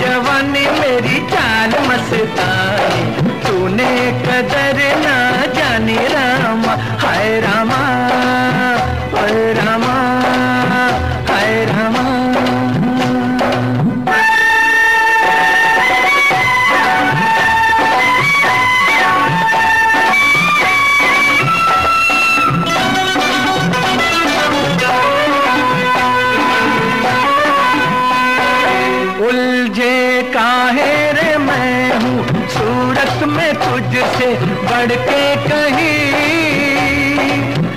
जवानी मेरी चाल मस्तानी तूने कदर ना जानी रामा। हाय रामा में तुझसे बढ़ के कहीं।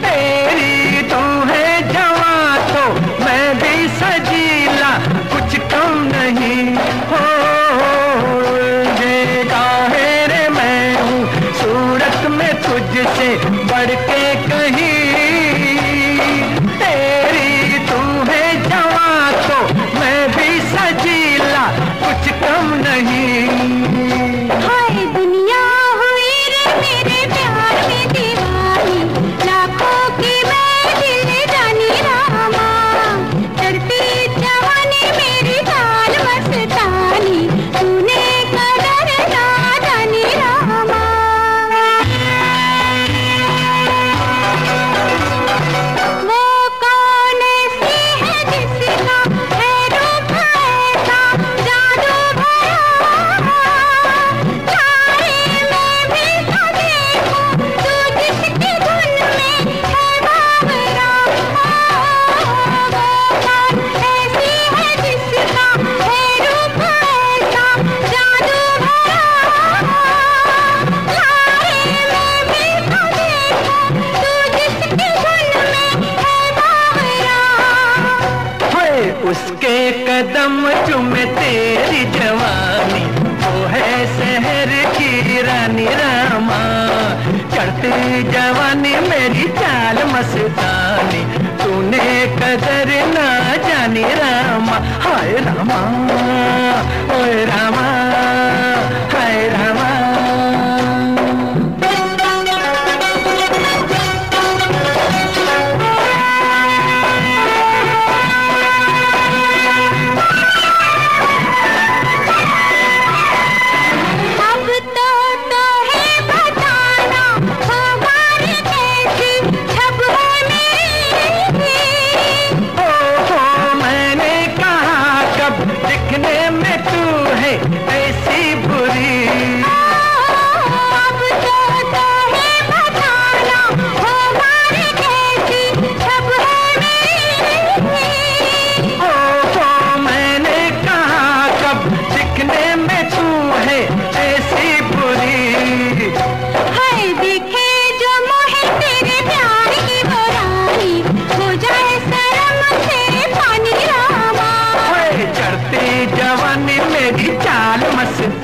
तेरी तू है जवा तो मैं भी सजीला, कुछ कम नहीं। हो मैं हूँ, सूरत में तुझसे बढ़ के कहीं। कदम चुमे तेरी जवानी, वो है शहर की रानी रामा। चढ़ती जवानी मेरी चाल मस्तानी, तूने कदर ना जानी रामा। हाय रामा। जमाने मेरी चाल मस्त